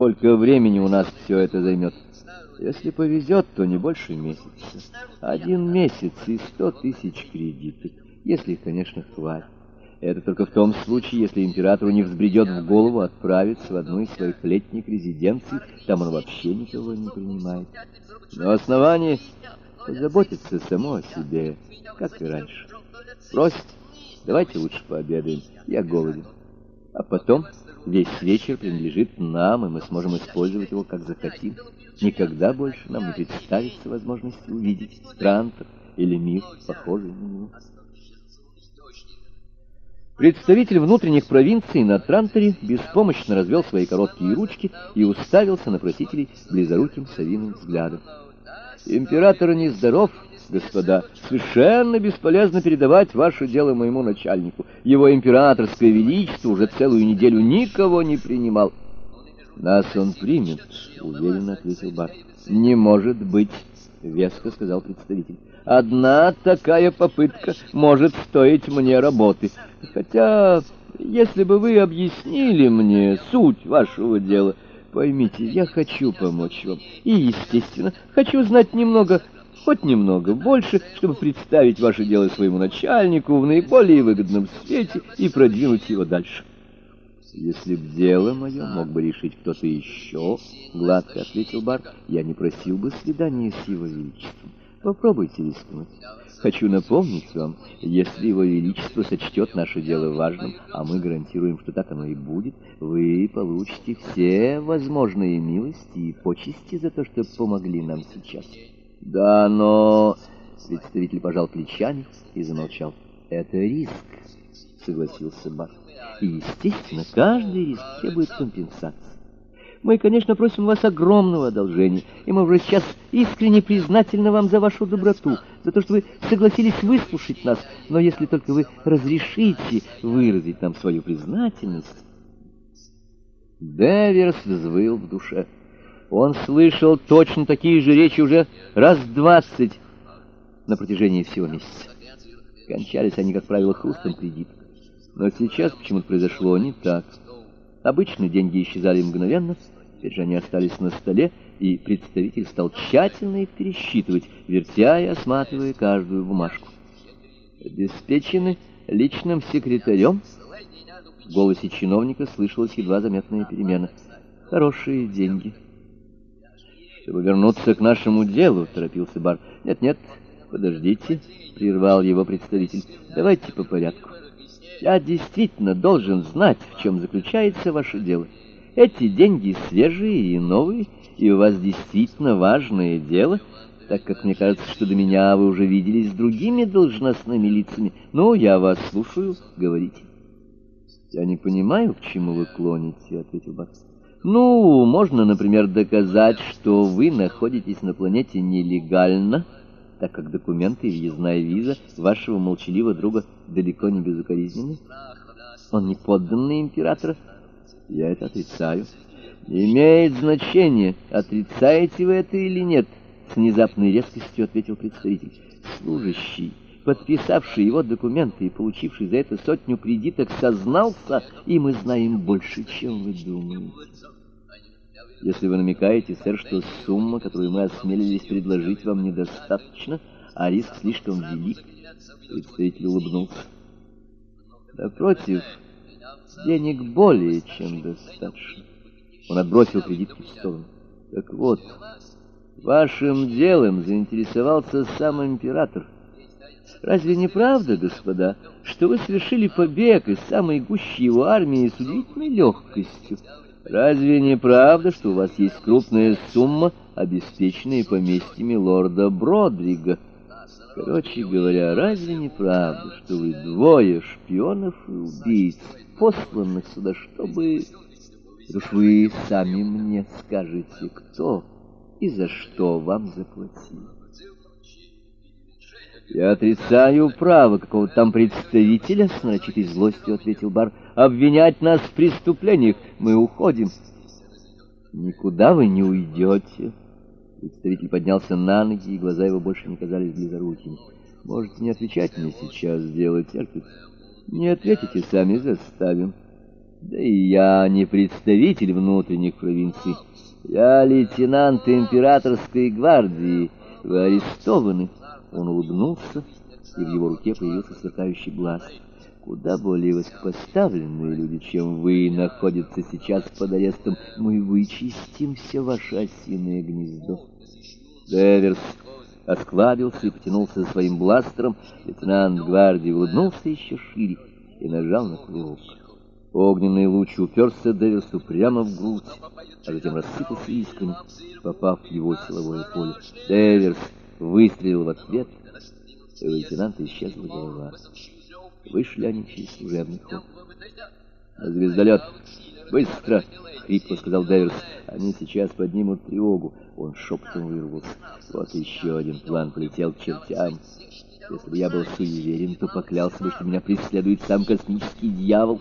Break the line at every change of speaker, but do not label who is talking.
Сколько времени у нас все это займет? Если повезет, то не больше месяца. Один месяц и сто тысяч кредитов, если их, конечно, хватит. Это только в том случае, если императору не взбредет в голову отправиться в одну из своих летних резиденций, там он вообще никого не принимает. Но основание позаботиться само о себе, как и раньше. Просит, давайте лучше пообедаем, я голоден. А потом весь вечер принадлежит нам, и мы сможем использовать его, как захотим. Никогда больше нам не представится возможность увидеть Трантор или мир, похожий на него. Представитель внутренних провинций на Транторе беспомощно развел свои короткие ручки и уставился на просителей близоруким совиным взглядом. «Император нездоров, господа. Совершенно бесполезно передавать ваше дело моему начальнику. Его императорское величество уже целую неделю никого не принимал». «Нас он примет», — уверенно ответил Бар. «Не может быть», — веско сказал представитель. Одна такая попытка может стоить мне работы. Хотя, если бы вы объяснили мне суть вашего дела, поймите, я хочу помочь вам. И, естественно, хочу знать немного, хоть немного больше, чтобы представить ваше дело своему начальнику в наиболее выгодном свете и продвинуть его дальше. «Если б дело мое мог бы решить кто-то еще, — гладко ответил Бар, — я не просил бы свидания с его величеством. Попробуйте рискнуть. Хочу напомнить вам, если Его Величество сочтет наше дело важным, а мы гарантируем, что так оно и будет, вы получите все возможные милости и почести за то, что помогли нам сейчас. Да, но... Представитель пожал плечами и замолчал. Это риск, согласился Бак. И, естественно, каждый риск требует компенсации. Мы, конечно, просим вас огромного одолжения, и мы уже сейчас искренне признательны вам за вашу доброту, за то, что вы согласились выслушать нас, но если только вы разрешите выразить нам свою признательность... Деверс взвыл в душе. Он слышал точно такие же речи уже раз двадцать на протяжении всего месяца. Кончались они, как правило, хрустом кредитов. Но сейчас почему-то произошло не так. Обычно деньги исчезали мгновенно, теперь же они остались на столе, и представитель стал тщательно их пересчитывать, вертя и осматривая каждую бумажку. «Обеспечены личным секретарем?» В голосе чиновника слышалась едва заметная перемена. «Хорошие деньги». «Чтобы вернуться к нашему делу», — торопился Бар. «Нет-нет, подождите», — прервал его представитель. «Давайте по порядку». Я действительно должен знать, в чем заключается ваше дело. Эти деньги свежие и новые, и у вас действительно важное дело, так как мне кажется, что до меня вы уже виделись с другими должностными лицами. Ну, я вас слушаю, говорите. Я не понимаю, к чему вы клоните, ответил Бакс. Ну, можно, например, доказать, что вы находитесь на планете нелегально, так как документы и въездная виза вашего молчаливого друга далеко не безукоризненны? Он не подданный императора? Я это отрицаю. Имеет значение, отрицаете вы это или нет, с внезапной резкостью ответил представитель. Служащий, подписавший его документы и получивший за это сотню кредиток, сознался, и мы знаем больше, чем вы думаете. Если вы намекаете, сэр, что сумма, которую мы осмелились предложить вам, недостаточно, а риск слишком велик, представитель улыбнулся. Напротив, денег более чем достаточно. Он отбросил кредитки в сторону. Так вот, вашим делом заинтересовался сам император. Разве не правда, господа, что вы совершили побег из самой гущи его армии с удивительной легкостью? Разве не правда, что у вас есть крупная сумма, обеспеченная поместьями лорда Бродрига? Короче говоря, разве не правда, что вы двое шпионов и убийц, посланных сюда, чтобы... Уж вы сами мне скажете, кто и за что вам заплатили. «Я отрицаю право какого-то там представителя», — с нарочитой злостью ответил Бар, — «обвинять нас в преступлениях. Мы уходим». «Никуда вы не уйдете». Представитель поднялся на ноги, и глаза его больше не казались близорукими. «Можете не отвечать мне сейчас, дело терпит. Не ответите, сами заставим». Да и я не представитель внутренних провинций. Я лейтенант императорской гвардии. Вы арестованы. Он улыбнулся, и в его руке появился сверкающий глаз. Куда более высокопоставленные люди, чем вы, находятся сейчас под арестом. Мы вычистим все ваше осиное гнездо. Деверс осклабился и потянулся за своим бластером. Лейтенант гвардии улыбнулся еще шире и нажал на курок. Огненный луч уперся Дэвису прямо в грудь, а затем рассыпался искрами, попав в его силовое поле. Дэверс выстрелил в ответ, и у лейтенанта исчезла голова. Вышли они через служебный ход. «На звездолет! Быстро!» — хрипло сказал Дэверс. «Они сейчас поднимут тревогу». Он шепотом вырвался. Вот еще один план полетел к чертям. Если бы я был суеверен, то поклялся бы, что меня преследует сам космический дьявол.